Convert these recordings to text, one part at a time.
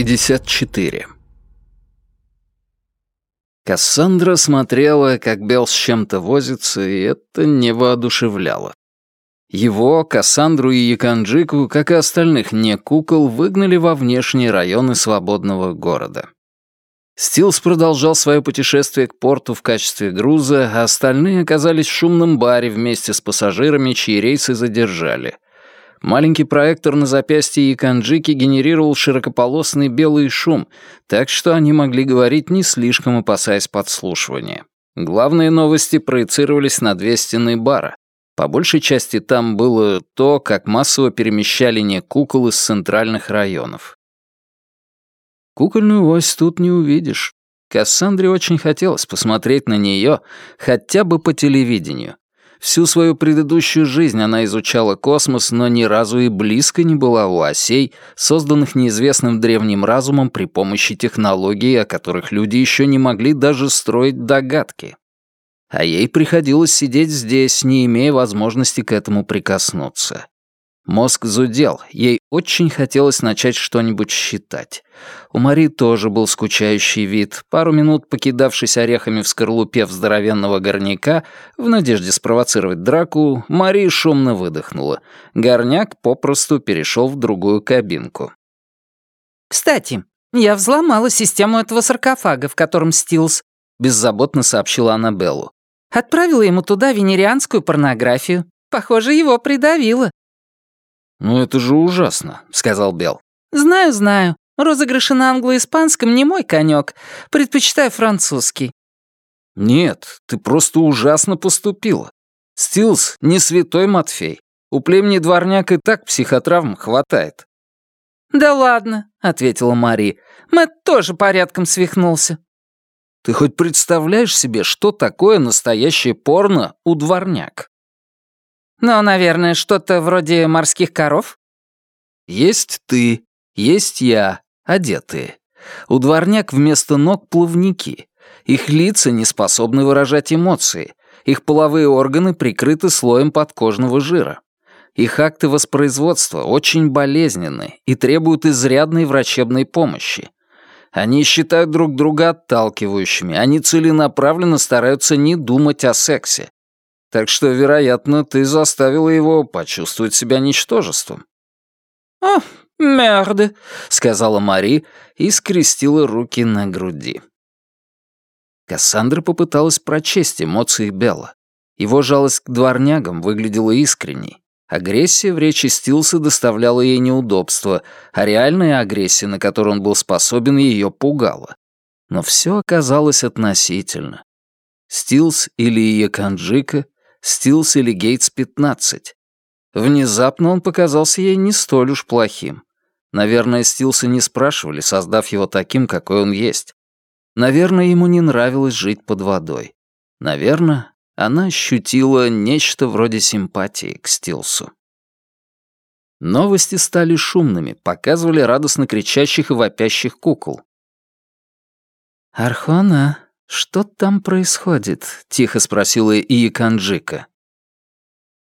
54. Кассандра смотрела, как Белл с чем-то возится, и это не воодушевляло. Его, Кассандру и Яканджику, как и остальных не кукол, выгнали во внешние районы свободного города. Стилс продолжал свое путешествие к порту в качестве груза, а остальные оказались в шумном баре вместе с пассажирами, чьи рейсы задержали — Маленький проектор на запястье Яканджики генерировал широкополосный белый шум, так что они могли говорить, не слишком опасаясь подслушивания. Главные новости проецировались на две стены бара. По большей части там было то, как массово перемещали не кукол из центральных районов. Кукольную ось тут не увидишь. Кассандре очень хотелось посмотреть на нее хотя бы по телевидению, Всю свою предыдущую жизнь она изучала космос, но ни разу и близко не была у осей, созданных неизвестным древним разумом при помощи технологий, о которых люди еще не могли даже строить догадки. А ей приходилось сидеть здесь, не имея возможности к этому прикоснуться. Мозг зудел, ей очень хотелось начать что-нибудь считать. У Мари тоже был скучающий вид. Пару минут покидавшись орехами в скорлупе в здоровенного горняка, в надежде спровоцировать драку, Мари шумно выдохнула. Горняк попросту перешел в другую кабинку. «Кстати, я взломала систему этого саркофага, в котором Стилс», — беззаботно сообщила Аннабеллу. «Отправила ему туда венерианскую порнографию. Похоже, его придавило». «Ну это же ужасно», — сказал Белл. «Знаю, знаю. Розыгрыши на англо-испанском не мой конек. Предпочитаю французский». «Нет, ты просто ужасно поступила. Стилс не святой Матфей. У племени дворняк и так психотравм хватает». «Да ладно», — ответила Мари. «Мэтт тоже порядком свихнулся». «Ты хоть представляешь себе, что такое настоящее порно у дворняк?» Ну, наверное, что-то вроде морских коров? Есть ты, есть я, одетые. У дворняк вместо ног плавники. Их лица не способны выражать эмоции. Их половые органы прикрыты слоем подкожного жира. Их акты воспроизводства очень болезненны и требуют изрядной врачебной помощи. Они считают друг друга отталкивающими, они целенаправленно стараются не думать о сексе. Так что, вероятно, ты заставила его почувствовать себя ничтожеством». «О, мерды», — сказала Мари и скрестила руки на груди. Кассандра попыталась прочесть эмоции Белла. Его жалость к дворнягам выглядела искренней. Агрессия в речи Стилса доставляла ей неудобства, а реальная агрессия, на которую он был способен, ее пугала. Но все оказалось относительно. Стилс или Яканджика Стилс или Гейтс-15. Внезапно он показался ей не столь уж плохим. Наверное, Стилса не спрашивали, создав его таким, какой он есть. Наверное, ему не нравилось жить под водой. Наверное, она ощутила нечто вроде симпатии к Стилсу. Новости стали шумными, показывали радостно кричащих и вопящих кукол. «Архона, «Что там происходит?» — тихо спросила Иеканджика.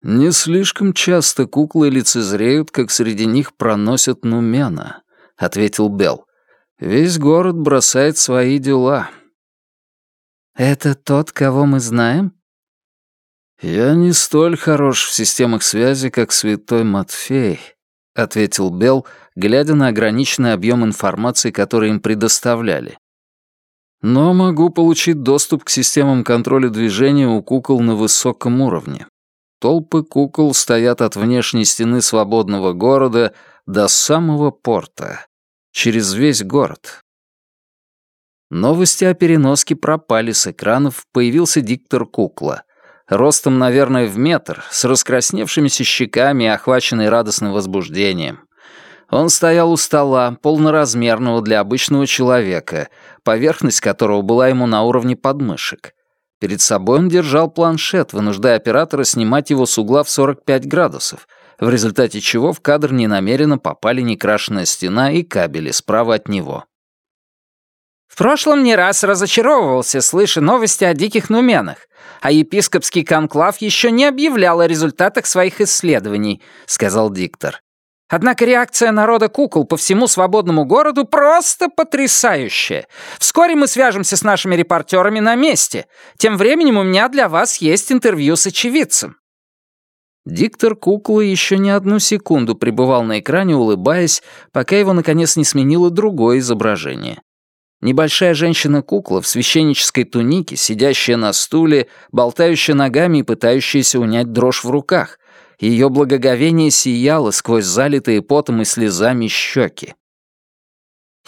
«Не слишком часто куклы лицезреют, как среди них проносят Нумена», — ответил Белл. «Весь город бросает свои дела». «Это тот, кого мы знаем?» «Я не столь хорош в системах связи, как святой Матфей», — ответил Белл, глядя на ограниченный объем информации, который им предоставляли. Но могу получить доступ к системам контроля движения у кукол на высоком уровне. Толпы кукол стоят от внешней стены свободного города до самого порта. Через весь город. Новости о переноске пропали с экранов, появился диктор кукла. Ростом, наверное, в метр, с раскрасневшимися щеками и охваченный радостным возбуждением. Он стоял у стола, полноразмерного для обычного человека, поверхность которого была ему на уровне подмышек. Перед собой он держал планшет, вынуждая оператора снимать его с угла в 45 градусов, в результате чего в кадр ненамеренно попали некрашенная стена и кабели справа от него. В прошлом не раз разочаровывался, слыша новости о диких нуменах, а епископский конклав еще не объявлял о результатах своих исследований, сказал диктор. Однако реакция народа кукол по всему свободному городу просто потрясающая. Вскоре мы свяжемся с нашими репортерами на месте. Тем временем у меня для вас есть интервью с очевидцем». Диктор куклы еще не одну секунду пребывал на экране, улыбаясь, пока его наконец не сменило другое изображение. Небольшая женщина-кукла в священнической тунике, сидящая на стуле, болтающая ногами и пытающаяся унять дрожь в руках. Ее благоговение сияло сквозь залитые потом и слезами щеки.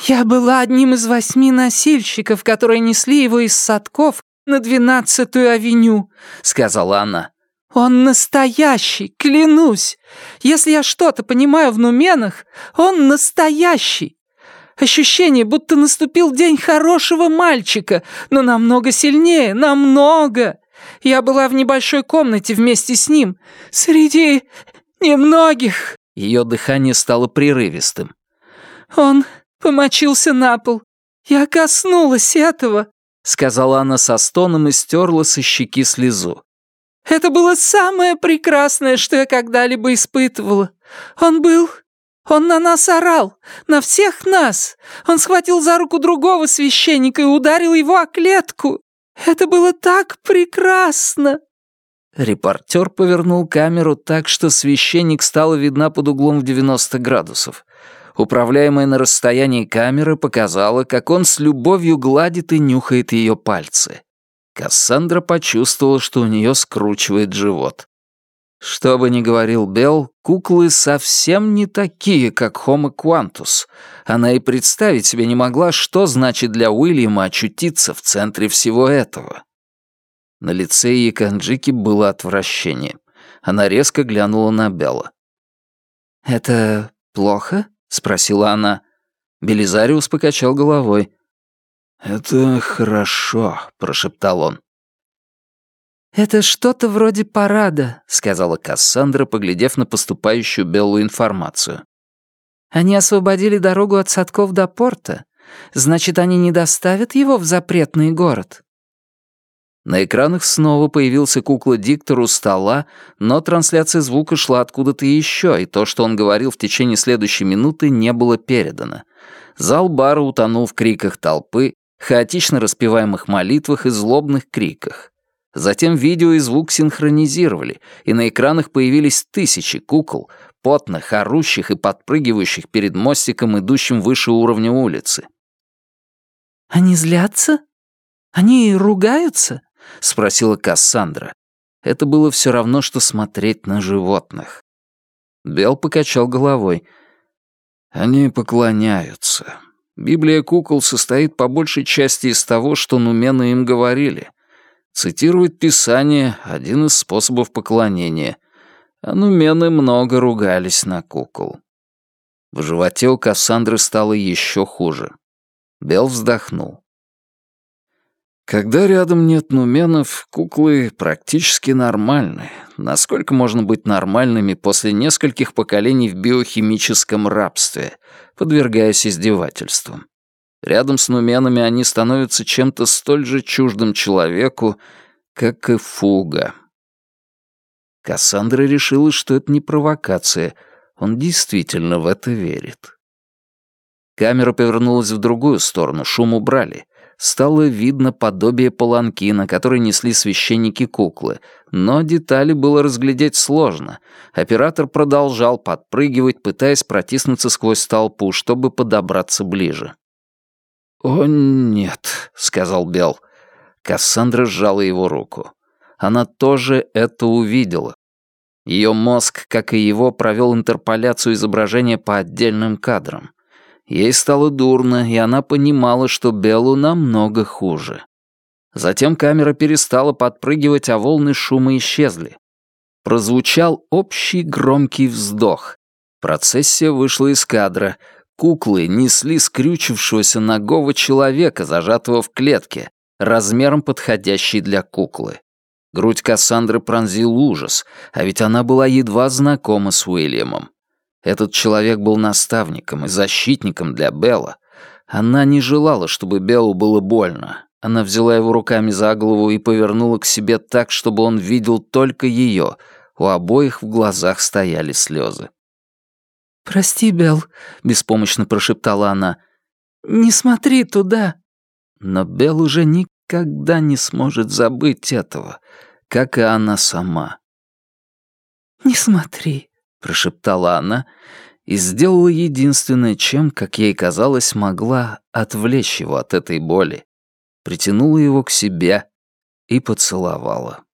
«Я была одним из восьми носильщиков, которые несли его из садков на двенадцатую авеню», — сказала она. «Он настоящий, клянусь! Если я что-то понимаю в нуменах, он настоящий! Ощущение, будто наступил день хорошего мальчика, но намного сильнее, намного! Я была в небольшой комнате вместе с ним, среди немногих!» Ее дыхание стало прерывистым. «Он помочился на пол. Я коснулась этого», — сказала она со стоном и стерла со щеки слезу. Это было самое прекрасное, что я когда-либо испытывала. Он был... Он на нас орал, на всех нас. Он схватил за руку другого священника и ударил его о клетку. Это было так прекрасно!» Репортер повернул камеру так, что священник стала видна под углом в 90 градусов. Управляемая на расстоянии камера показала, как он с любовью гладит и нюхает ее пальцы. Кассандра почувствовала, что у нее скручивает живот. Что бы ни говорил Белл, куклы совсем не такие, как Homo Quantus. Она и представить себе не могла, что значит для Уильяма очутиться в центре всего этого. На лице Яканджики было отвращение. Она резко глянула на Белла. «Это плохо?» — спросила она. Белизариус покачал головой. «Это хорошо», — прошептал он. «Это что-то вроде парада», — сказала Кассандра, поглядев на поступающую белую информацию. «Они освободили дорогу от садков до порта. Значит, они не доставят его в запретный город». На экранах снова появился кукла-диктор у стола, но трансляция звука шла откуда-то еще, и то, что он говорил в течение следующей минуты, не было передано. Зал бара утонул в криках толпы, хаотично распеваемых молитвах и злобных криках. Затем видео и звук синхронизировали, и на экранах появились тысячи кукол, потных, орущих и подпрыгивающих перед мостиком, идущим выше уровня улицы. «Они злятся? Они ругаются?» — спросила Кассандра. Это было все равно, что смотреть на животных. Бел покачал головой. «Они поклоняются. Библия кукол состоит по большей части из того, что нумены им говорили. Цитировать Писание — один из способов поклонения. А нумены много ругались на кукол. В животе у Кассандры стало еще хуже. Бел вздохнул. Когда рядом нет нуменов, куклы практически нормальны. Насколько можно быть нормальными после нескольких поколений в биохимическом рабстве, подвергаясь издевательствам. Рядом с нуменами они становятся чем-то столь же чуждым человеку, как и фуга. Кассандра решила, что это не провокация, он действительно в это верит. Камера повернулась в другую сторону, шум убрали. Стало видно подобие паланкина, который несли священники-куклы, но детали было разглядеть сложно. Оператор продолжал подпрыгивать, пытаясь протиснуться сквозь толпу, чтобы подобраться ближе. «О, нет», — сказал Белл. Кассандра сжала его руку. Она тоже это увидела. Ее мозг, как и его, провел интерполяцию изображения по отдельным кадрам. Ей стало дурно, и она понимала, что Беллу намного хуже. Затем камера перестала подпрыгивать, а волны шума исчезли. Прозвучал общий громкий вздох. Процессия вышла из кадра. Куклы несли скрючившегося ногого человека, зажатого в клетке, размером подходящий для куклы. Грудь Кассандры пронзил ужас, а ведь она была едва знакома с Уильямом. Этот человек был наставником и защитником для Белла. Она не желала, чтобы Беллу было больно. Она взяла его руками за голову и повернула к себе так, чтобы он видел только ее. У обоих в глазах стояли слезы. «Прости, Белл», — беспомощно прошептала она. «Не смотри туда». Но Белл уже никогда не сможет забыть этого, как и она сама. «Не смотри», — прошептала она и сделала единственное, чем, как ей казалось, могла отвлечь его от этой боли. Притянула его к себе и поцеловала.